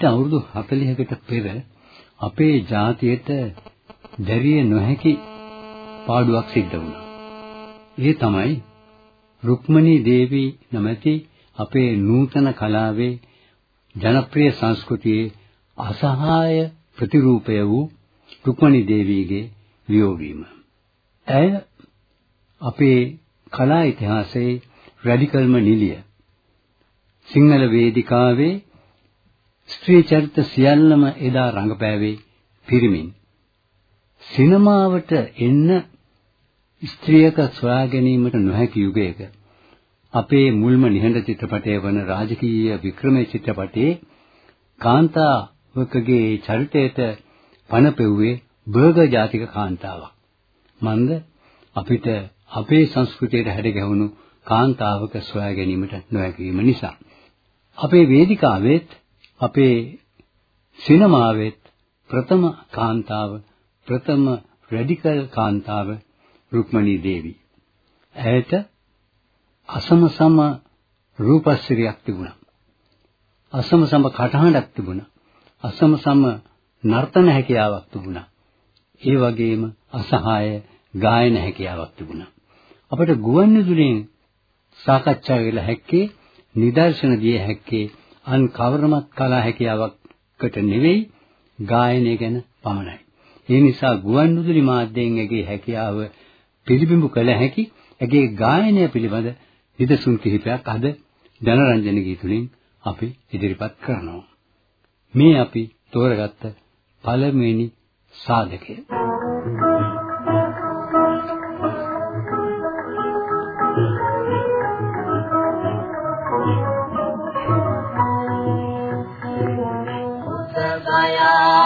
මීට අවුරුදු 40කට පෙර අපේ ජාතියට දැරිය නොහැකි පාඩුවක් සිද්ධ වුණා. ඒ තමයි රුක්මනී දේවී නැමැති අපේ නූතන කලාවේ ජනප්‍රිය සංස්කෘතියේ අසහාය ප්‍රතිරූපය වූ රුක්මනී දේවීගේ වියෝග වීම. ඇය අපේ කලා ඉතිහාසයේ රැඩිකල්ම නිලිය. සිංහල වේදිකාවේ ස්ත්‍රී චරිත සියල්ලම එදා රඟපෑවේ පිරිමින්. සිනමාවට එන්න ස්ත්‍රියක සොයා ගැනීමට නොහැකි යුගයක අපේ මුල්ම නිහඬ චිත්‍රපටය වන රාජකීය වික්‍රමයේ චිත්‍රපටයේ කාන්තාවකගේ චරිතයට පණ පෙව්වේ බර්ගර් ජාතික කාන්තාවක්. මන්ද අපිට අපේ සංස්කෘතියට හැඩ ගැහුණු කාන්තාවක සොයා ගැනීමට නොහැකි වීම නිසා අපේ වේදිකාවෙත් අපේ සිනමාවෙත් ප්‍රථම කාන්තාව ප්‍රථම රැඩිකල් කාන්තාව රුක්මනී දේවී. ඇයට අසම සම රූපස්සිරියක් තිබුණා. අසම සම කටහඬක් තිබුණා. අසම සම නර්තන හැකියාවක් තිබුණා. ඒ වගේම අසහාය ගායන හැකියාවක් තිබුණා. අපට ගුවන්විදුලියෙන් සාකච්ඡා වෙලා හැක්කේ නිදර්ශන දිය හැක්කේ අන් කවරමත් කලා හැකියාවකට නෙවෙයි ගායනය ගැන පමණයි. ඒ නිසා ගුවන්විදුලි මාධ්‍යයෙන් ඇගේ හැකියාව පිළිබිඹු කළ හැකි ඇගේ ගායනය පිළිබඳ නිදසුන් කිහිපයක් අද ජනරන්ජන ගීතුලින් අපි ඉදිරිපත් කරනවා. මේ අපි තෝරගත්ත පළමුවෙනි සාධකය. සදියේ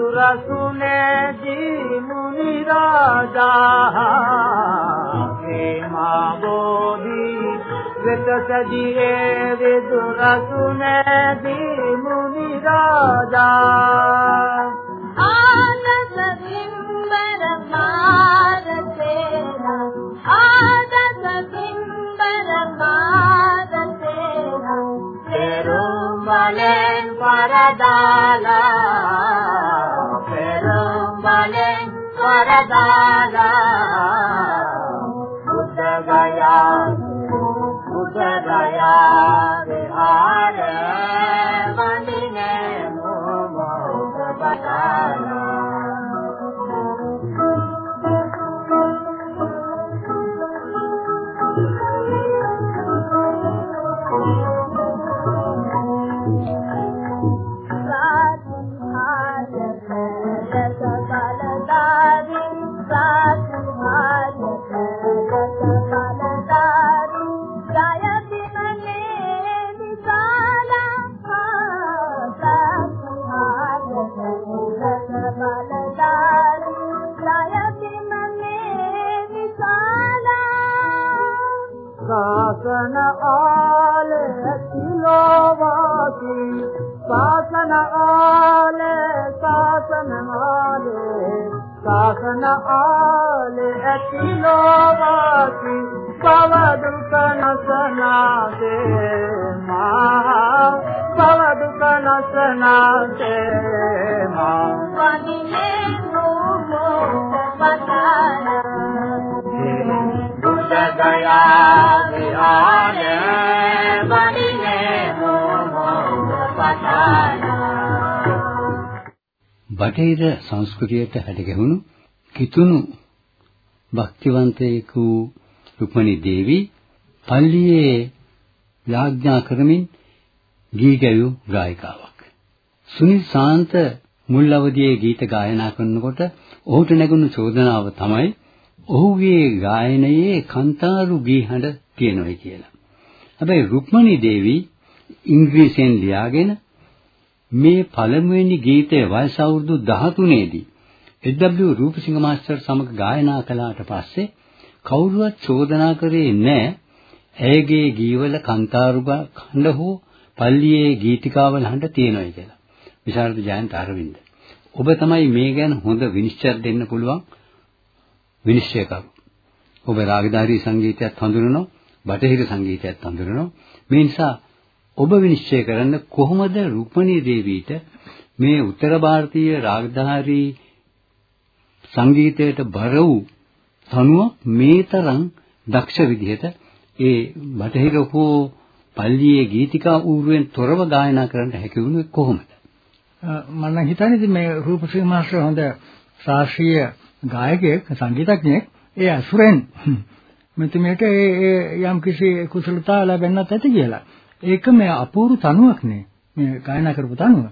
විදුරසුනේ දී මුනි රාජා හේමා බෝධි වෙත සදියේ විදුරසුනේ දී මුනි රාජා ආනස බිම්බර මාරතේනා ආදස බිම්බර මාරතේනා පෙරුම්බලෙන් පරදාලා පරදාලා सासनलो शासन सासनालासन आल। अखी लोबासी सभु कन से मदद कन से मन බුද්ධ ගයා විහාරේ වඩිනේ මොමෝ පතානා බටහිර සංස්කෘතියට හැඩගැහුණු කිතුණු භක්තිවන්තයෙකු රුක්මනී දේවී පල්ලියේ යාඥා කරමින් ගී ගැයූ ගායිකාවක්. සුනිල් සාන්ත මුල් අවදියේ ගීත ගායනා කරනකොට ඔහුට නැගුණු චෝදනාව තමයි ඔහුගේ ගායනයේ කන්තාරු ගී හඬ තියෙනවායි කියලා. හැබැයි රුක්මනී දේවී ඉංග්‍රීසියෙන් ලියාගෙන මේ පළමුවෙනි ගීතය වයස අවුරුදු 13 දී එඩ්.ඩබ්ලිව් රූපසිංහ මාස්ටර් සමග ගායනා කළාට පස්සේ කවුරුවත් චෝදනා කරේ නැහැ ඇයගේ ගීවල කන්තාරුගා ඛණ්ඩ හෝ පල්ලියේ ගීතිකාවල හඬ තියෙනවයි කියලා. විශාරද ජයන්ත අරවින්ද. ඔබ තමයි මේ ගැන හොඳ විනිශ්චයක් දෙන්න පුළුවන් විනිශ්චයකරු. ඔබ රාගධාරී සංගීතයත් හඳුනනවා, බටහිර සංගීතයත් හඳුනනවා. මේ නිසා ඔබ විනිශ්චය කරන්න කොහොමද රුක්මනී දේවීට මේ උත්තර ಭಾರತೀಯ රාගධාරී සංගීතයට බර වූ තනුව මේ තරම් දක්ෂ විදිහට ඒ බටහිර හෝ පල්ලියේ ගීතිකා ඌරුවෙන් තොරව ගායනා කරන්න හැකි වුණේ කොහොමද? මම නම් හිතන්නේ ඉතින් මේ රූපසිංහ මාස්ටර් හොඳ ශාස්ත්‍රීය ගායකයෙක් සංගීතඥයෙක් ඒ අසුරෙන් මෙතුමියට ඒ ඒ යම් කිසි කුසලතා ලැබෙන්නත් ඇති කියලා. ඒක මේ අපූර්ව තනුවක් නේ මේ ගායනා කරපු තනුව.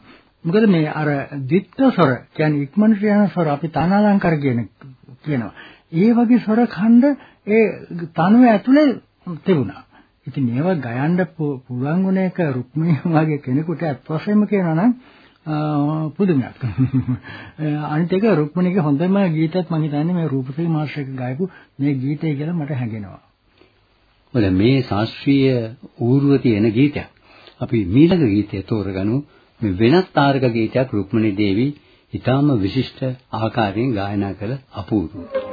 මොකද මේ අර දිත්ත ස්වර කියන්නේ ඉක්මනට යන ස්වර අපි තානාලංකාර කියන කියනවා. ඒ වගේ ස්වර ඛණ්ඩ ඒ තනුව ඇතුලේ තිබුණා. ඉතින් මේවා ගයන්න පුළුවන් ගුණ එක රුක්මිණී වගේ කෙනෙකුට අත්වශයෙන්ම කියනවා නම් පුදුමයක්. අනිත් එක රුක්මිණීගේ හොඳම ගීතයක් මම හිතන්නේ මේ රූපශ්‍රී මාස්ටර්ගේ ගායපු මේ ගීතය කියලා මට හැඟෙනවා. මොකද මේ ශාස්ත්‍රීය ඌරුව තියෙන ගීතයක්. අපි මීළඟ ගීතය තෝරගනු මේ වෙනත් තාරක ගීතයක් රුක්මනී දේවී ඊටාම විශිෂ්ට ආකාරයෙන් ගායනා කළ අපූර්ව.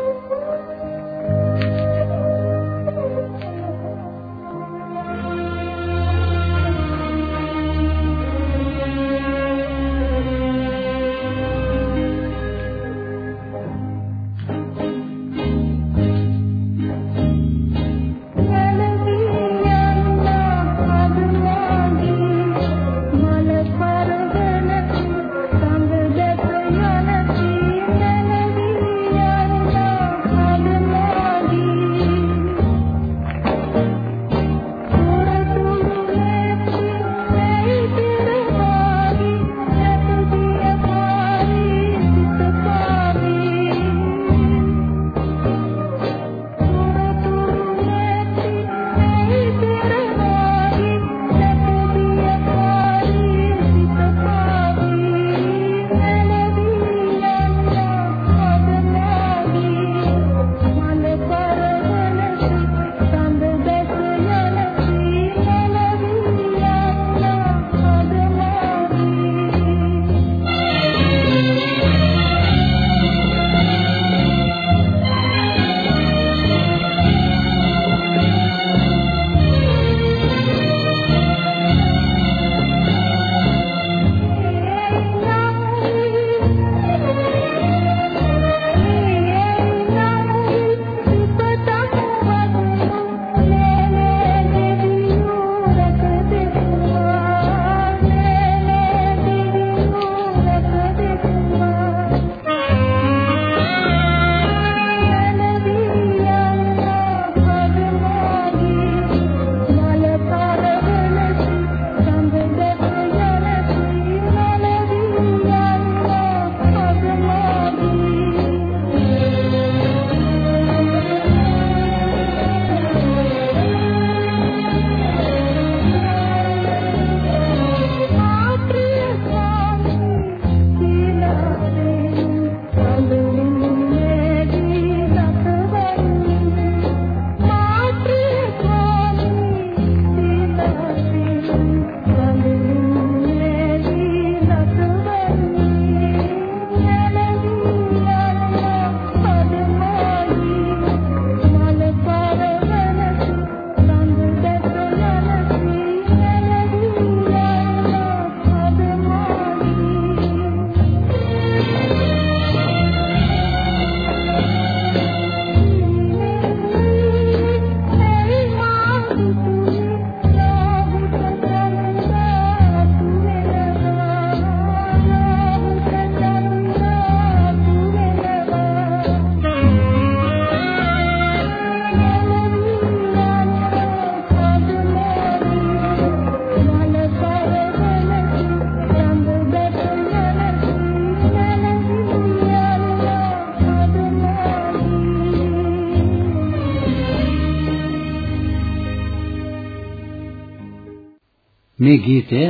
මේ ගීතය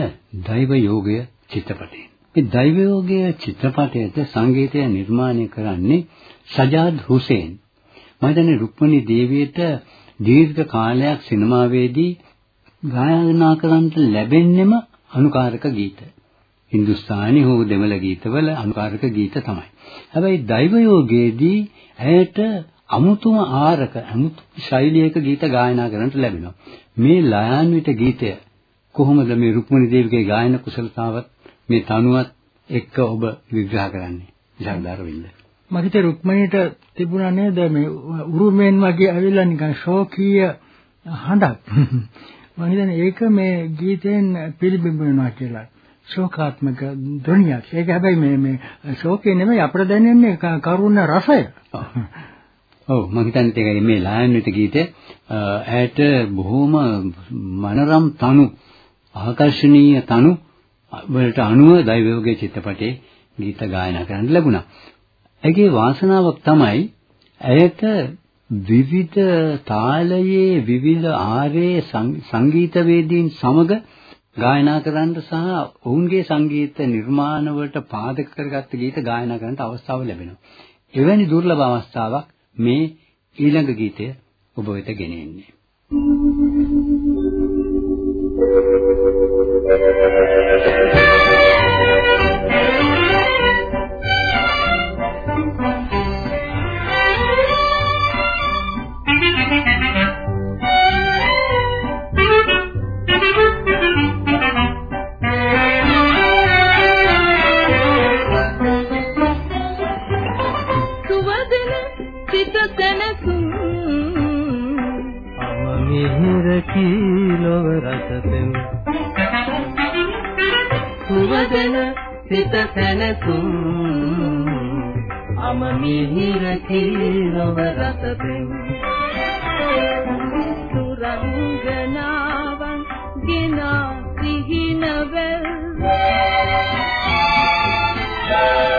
දෛව යෝගය චිත්‍රපටයෙන්. මේ දෛව යෝගය චිත්‍රපටයට සංගීතය නිර්මාණය කරන්නේ සජාද් හුසේන්. මම හිතන්නේ රුක්මනී දේවියට දීර්ඝ කාලයක් සිනමාවේදී ගායනා කරන්න ලැබෙන්නෙම අනුකාරක ගීත. හින්දුස්ථානි හෝ දෙමළ ගීතවල අනුකාරක ගීත තමයි. හැබැයි දෛව යෝගයේදී ඇයට අමුතුම ආරක අමුතු ශෛලියක ගීත ගායනා කරන්නට ලැබෙනවා. මේ ලයාන්විත ගීතය කොහොමද මේ රුක්මනී දේවිගේ ගායන කුසලතාවත් මේ තනුවත් එක්ක ඔබ විග්‍රහ කරන්නේ? විශාලදාරවින්ද. මම හිතේ රුක්මනීට තිබුණා නේද මේ උරුමෙන් වගේ ඇවිල්ලා නිකන් ශෝකීය හඬක්. මම හිතන්නේ ඒක මේ ගීතෙන් පිළිබිඹ වෙනවා කියලා. ශෝකාත්මක ධ්වනියක්. ඒක හැබැයි මේ මේ ශෝකේ නෙමෙයි අපිට දැනෙන්නේ කරුණ රසය. ඔව් මම හිතන්නේ ඒකයි මේ ලායන්විත ගීතය ඈට බොහොම මනරම් තනු ආකර්ශනීය තනු වලට අනුව දෛවයෝගයේ චිත්‍රපටයේ ගීත ගායනා කරන්න ලැබුණා. ඇගේ වාසනාවක් තමයි ඇයට විවිධ තාලයේ විවිධ ආරේ සංගීතවේදීන් සමග ගායනා කරන්න සහ ඔවුන්ගේ සංගීත නිර්මාණවලට පාදක කරගත්ත ගීත ගායනා කරන්නට අවස්ථාව ලැබෙනවා. එවැනි දුර්ලභ අවස්ථාවක් මේ ඊළඟ ගීතය ඔබ වෙත ගෙනෙන්නේ. Thank you. සිත සැනසුම්. අම මිහිර කීනව රසපෙම් සුරංගනාවන් ගෙනා සිහිනවල්. සුරංගනාවන්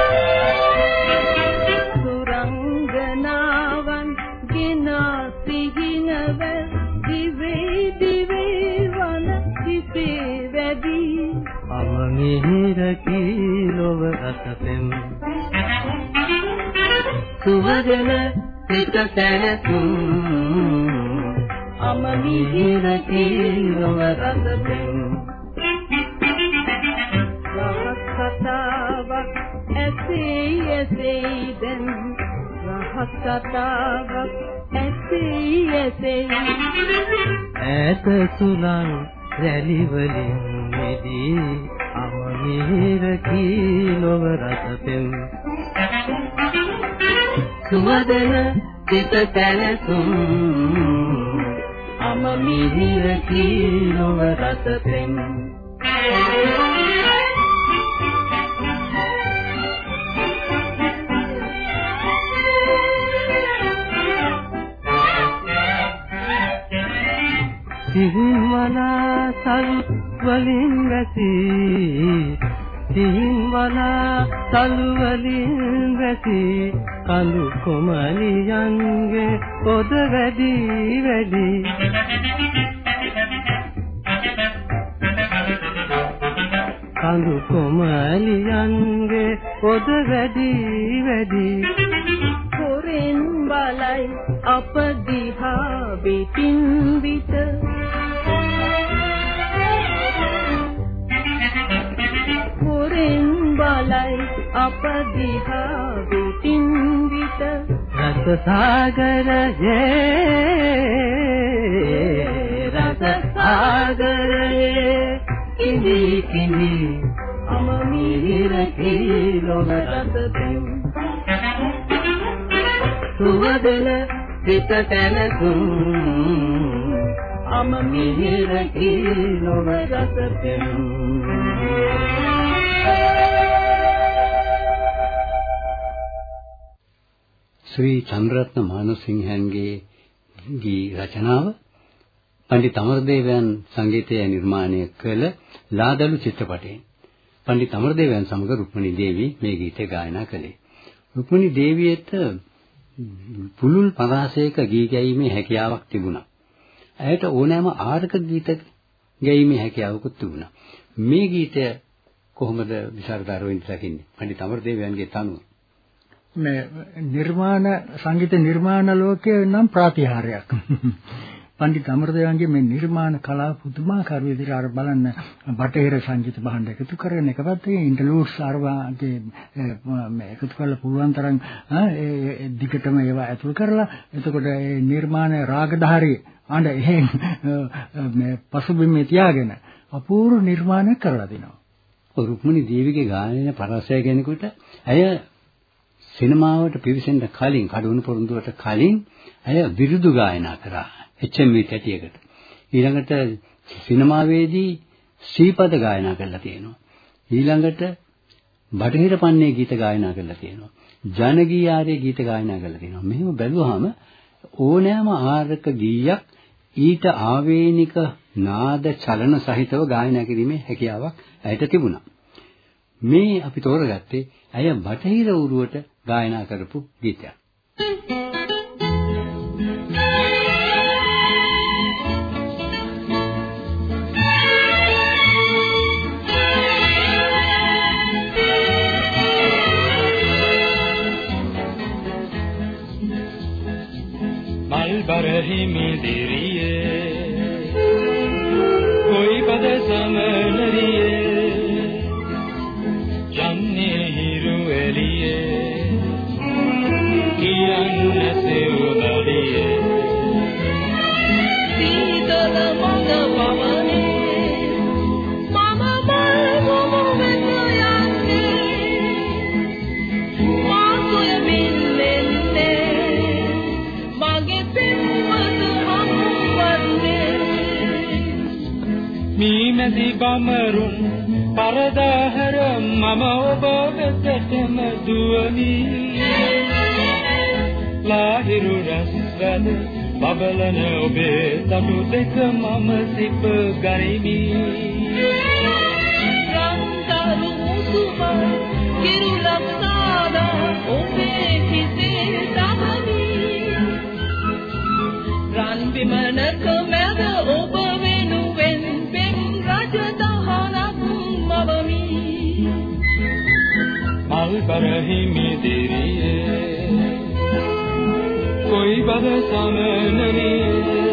සිත සැනසුම් අම මිහිර කීලොව රසපෙම් රහස් කතාවක් ඇසේ ඇසේ දැන්. රහස් කතාවක් ඇසේ ඇසේ ඈත සුලං රැලි වලින් මිදී අමහිර කීලොව රසපෙම් සුවදන සිත සැනසුම් අමහිර කීලොව රසපෙම් සිහින් වනා සල් වලින් වැසි. සිහින් වනා සල් වලින් වැසි. කඳු කොමලියන්ගේ පොද වැඩි වැඩි. කඳු කොමලියන්ගේ පොද වැඩි වැඩි. හොරෙන් බලයි අප දිහා පිටින් විට. හොරෙන් බලයි අප දිහා පිටින් විට රස සාගරයේ රස සාගරයේ කිඳි කිඳි අම මිහිර කීලොව රසපෙම් සුවදල සිත තනසුම් අම මිහිර කීලොව රසපෙම් ශ්‍රී චන්ද්‍රරත්න මානසිංහන්ගේ ගී රචනාව පණ්ඩිත අමරදේවයන් සංගීතය නිර්මාණය කළ ලාදලු චිත්‍රපටයෙන් පණ්ඩිත අමරදේවයන් සමග රුක්මනී දේවී මේ ගීතය ගායනා කළේ. රුක්මනී දේවියට පුළුල් පරාසයක ගී ගැයීමේ හැකියාවක් තිබුණා. ඇයට ඕනෑම ආරක ගීත ගැයීමේ හැකියාවකුත් තිබුණා. මේ ගීතය කොහොමද විශාරද අරවින්ද දකින්නේ? පඬිත් අමරදේවයන්ගේ තනුව. මේ නිර්මාණ සංගීත නිර්මාණ ලෝකයේ නම් ප්‍රාතිහාර්යයක්. පණ්ඩිත අමරදේවන්ගේ මේ නිර්මාණ කලාව පුදුමාකාර විදිහට අර බලන්න බටහිර සංගීත භාණ්ඩ එකතු කරගෙන එක පැත්තකින් ඉන්ටර්ලූඩ්ස් අරවාගේ මේ එකතු කරලා පුළුවන් තරම් ඒ දිගටම ඒවා ඇතුල් කරලා එතකොට ඒ නිර්මාණ රාගධාරී අඬ එහෙන් මේ පසුබිමේ තියාගෙන අපූර්ව නිර්මාණයක් කරලා තිනවා. රුක්මනි දේවිගේ ගායන පරසය කෙනෙකුට ඇය සිනමාවට පිවිසෙන්න කලින් කඩුණු පොරොන්දුවට කලින් ඇය විරුදු ගායනා කරා. HMV තැටියකට. ඊළඟට සිනමාවේදී ශ්‍රීපද ගායනා කරලා තියෙනවා. ඊළඟට බටහිර පන්නේ ගීත ගායනා කරලා තියෙනවා. ජනගීයාරයේ ගීත ගායනා කරලා තියෙනවා. මෙහෙම බැලුවාම ඕනෑම ආරක ගීයක් ඊට ආවේනික නාද චලන සහිතව ගායනා කිරීමේ හැකියාවක් ඇයට තිබුණා. මේ අපි තෝරගත්තේ ඇය බටහිර උරුවට ගායනා කරපු ගීතයක්. දෙක මම සිප ගනිමි. රන්තරු මුසුම කිරුලක් සාදා ඔබේ හිතේ තහමි රන් බිමනක මැද ඔබ වෙනුවෙන් පෙම් රජ දහනක් මවමි. මල් බරහිමි දිරියේ කොයි බද සමනරියේ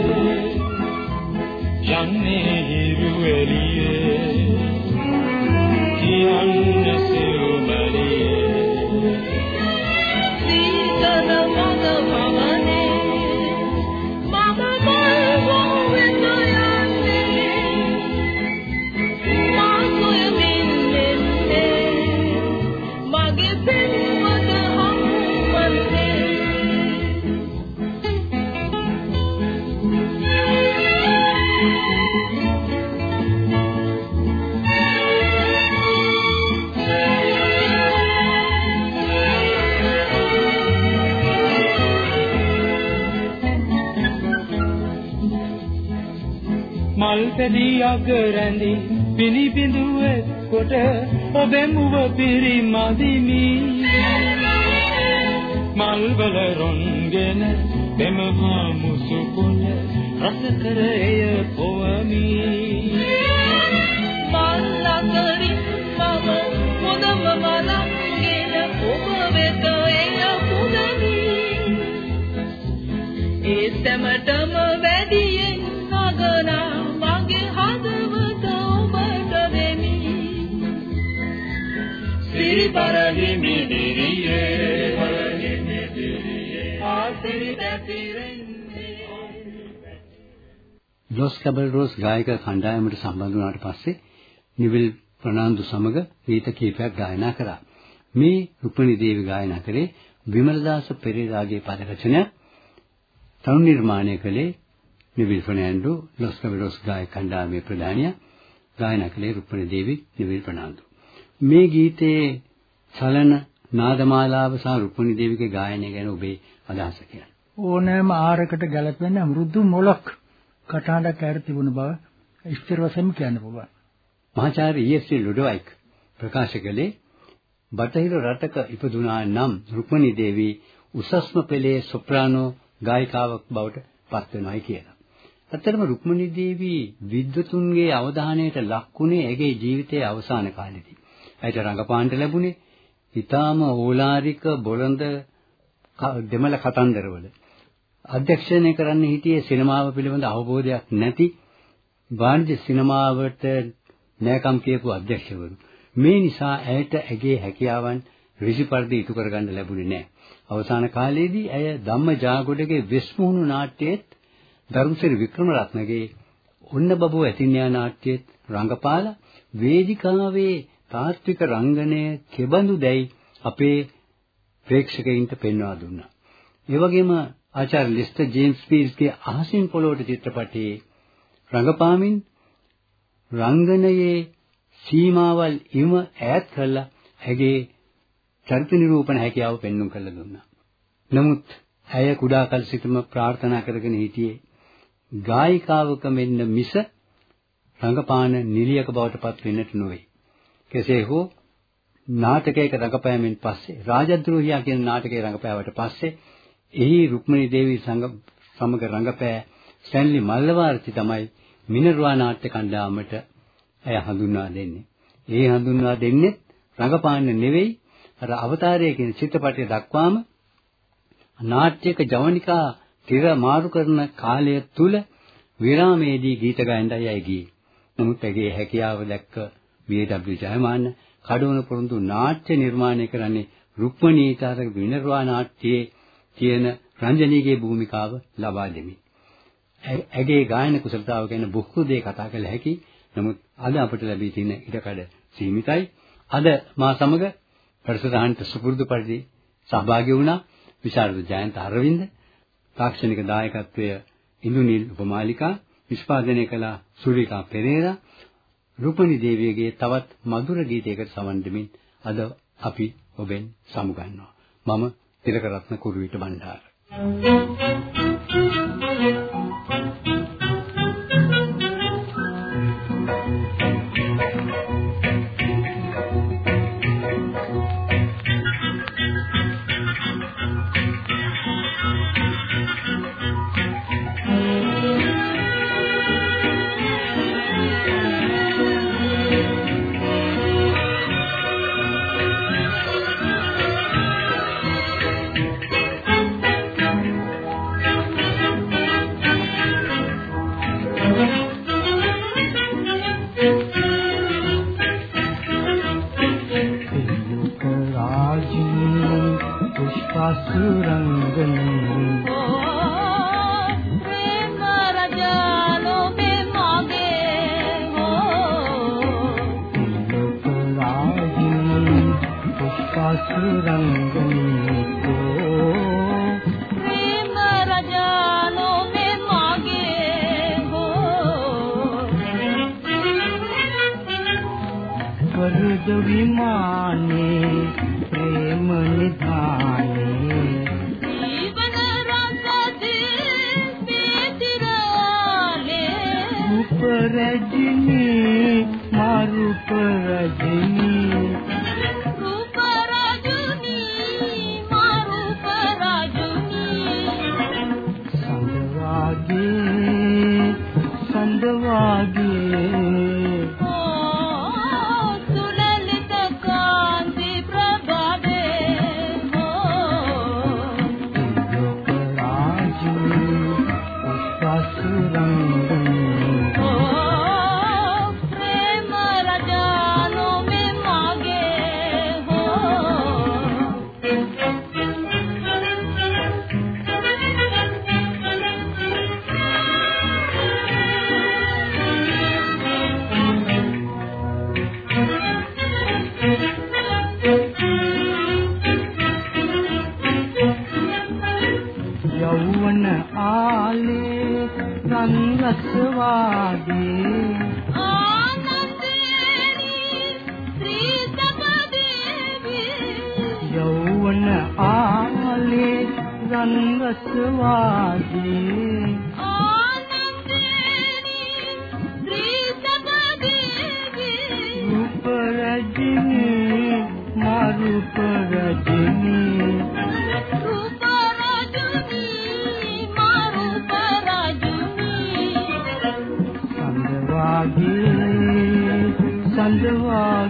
පෙදී අගරැඳි පිනිබිඳුවේ කොට ඔබේ මුව පිරිමදිමි. මල් වල රොන්ගෙන බෙමහා මුසුකුණ රස කර එය පොවමි. මල් අතරින් මම හොඳම මලක්ගෙන ඔබ වෙත එය පුදමි ඒ සැමටම වැඩියෙන් නගනා ලොස් කැබල්රෝස් ගායක කණ්ඩායමට සම්බන්ධ වුණාට පස්සේ නිවිල් ප්‍රනාන්දු සමග ගීත කීපයක් ගායනා කරා. මේ රුක්මනී දේවි ගායනා කරේ විමලදාස පෙරේරාගේ පද රචනය තරුණ නිර්මාණය කළේ නිවිල් ප්‍රනාන්දු ලොස් කැබල්රෝස් ගායක කණ්ඩායමේ ප්‍රධානියා ගායනා කළේ රුක්මනී දේවි නිවිල් ප්‍රනාන්දු. මේ ගීතයේ චලන නාදමාලාව සහ රුක්මනී දේවිගේ ගායනය ගැන ඔබේ අදහස කියන්න. ඕනෑම ආරකට ගැලපෙන මෘදු මොලක් කටහඬක් ඇර තිබුණ බව ස්ථිර වශයෙන්ම කියන්න පුළුවන්. මහාචාර්ය ඊ.එස්.සී. ලුඩෝයික් ප්‍රකාශ කළේ බටහිර රටක ඉපදුනා නම් රුක්මනී දේවී උසස්ම පෙළේ සොප්‍රානෝ ගායිකාවක් බවට පත් වෙනවායි කියලා. ඇත්තටම රුක්මනී දේවී විද්වතුන්ගේ අවධානයට ලක්ුණේ ඇගේ ජීවිතයේ අවසාන කාලෙදී. ඇයට රංගපාන්න ලැබුණේ ඊටාම ඕලාරික බොළඳ දෙමළ කතන්දරවල. අධ්‍යක්ෂණය කරන්න හිටියේ සිනමාව පිළිබඳ අවබෝධයක් නැති වාණිජ සිනමාවට නෑකම් කියපු අධ්‍යක්ෂකවරු. මේ නිසා ඇයට ඇගේ හැකියාවන් ඍෂි පරිදි ඉටු කරගන්න ලැබුණේ නෑ. අවසාන කාලයේදී ඇය ධම්මජාගොඩගේ වෙස්මුහුණු නාට්‍යයේත් ධර්මසිරි වික්‍රමරත්නගේ ඔන්න බබුව ඇතින්යා නාට්‍යයේත් රංගපාලා වේදිකාවේ තාත්වික රංගනය කෙබඳු දැයි අපේ ප්‍රේක්ෂකයින්ට පෙන්වා දුන්නා. ඒ වගේම ආචාර්ය ලිස්ටර් ජේම්ස් පීර්ස්ගේ අහසින් පොළොවට චිත්‍රපටයේ රංගපාමින් රංගනයේ සීමාවල් ඉම ඈත් කළා ඇගේ චරිත නිරූපණ හැකියාව පෙන්වුම් කළ දුන්නා. නමුත් ඇය කුඩා කල සිටම ප්‍රාර්ථනා කරගෙන හිටියේ ගායිකාවක මෙන්න මිස රංගපාන නිලියක බවට පත් වෙන්නට නොවේ. කෙසේ හෝ නාටකයක රඟපෑමෙන් පස්සේ රාජද්‍රෝහියා කියන නාටකයේ රඟපෑවට පස්සේ එහි රුක්මනී දේවී සමග රඟපෑ ස්ටැන්ලි මල්ලවාර්ති තමයි මිනර්වා නාට්‍ය කණ්ඩායමට ඇය හඳුන්වා දෙන්නේ. ඒ හඳුන්වා දෙන්නේ රඟපාන්න නෙවෙයි අර අවතාරය කියන චිත්‍රපටය දක්වාම නාට්‍යක ජවනිකා තිර මාරු කරන කාලය තුල විරාමයේදී ගීත ගායනයි ඇය ගියේ. නමුත් ඇගේ හැකියාව දැක්ක බී.ඩබ්ලිව් ජයමාන්න කඩවන පොරොන්දු නාට්‍ය නිර්මාණය කරන්නේ රුක්මනීතර විනර්වා නාට්‍යයේ තියෙන රංජනීගේ භූමිකාව ලබා දෙමි. ඇගේ ගායන කුසලතාව ගැන බොහෝ දේ කතා කළ හැකි. නමුත් අද අපට ලැබී තියෙන ඉඩකඩ සීමිතයි. අද මා සමග වැඩසටහනට සුපුරුදු පරිදි සහභාගී වුණා විශාරද ජයන්ත අරවින්ද තාක්ෂණික දායකත්වය ඉන්දුනිල් උපමාලිකා නිෂ්පාදනය කළ සුරිකා පෙරේරා රූපනි දේවියගේ තවත් මధుර ගීතයකට සවන් දෙමින් අද අපි ඔබෙන් සමුගන්නවා. මම තිලකරත්න කුරුවිට බණ්ඩාර. රූප රජිනී රූප රජිනී මා රූප රජිනී සඳවාගේ සඳවා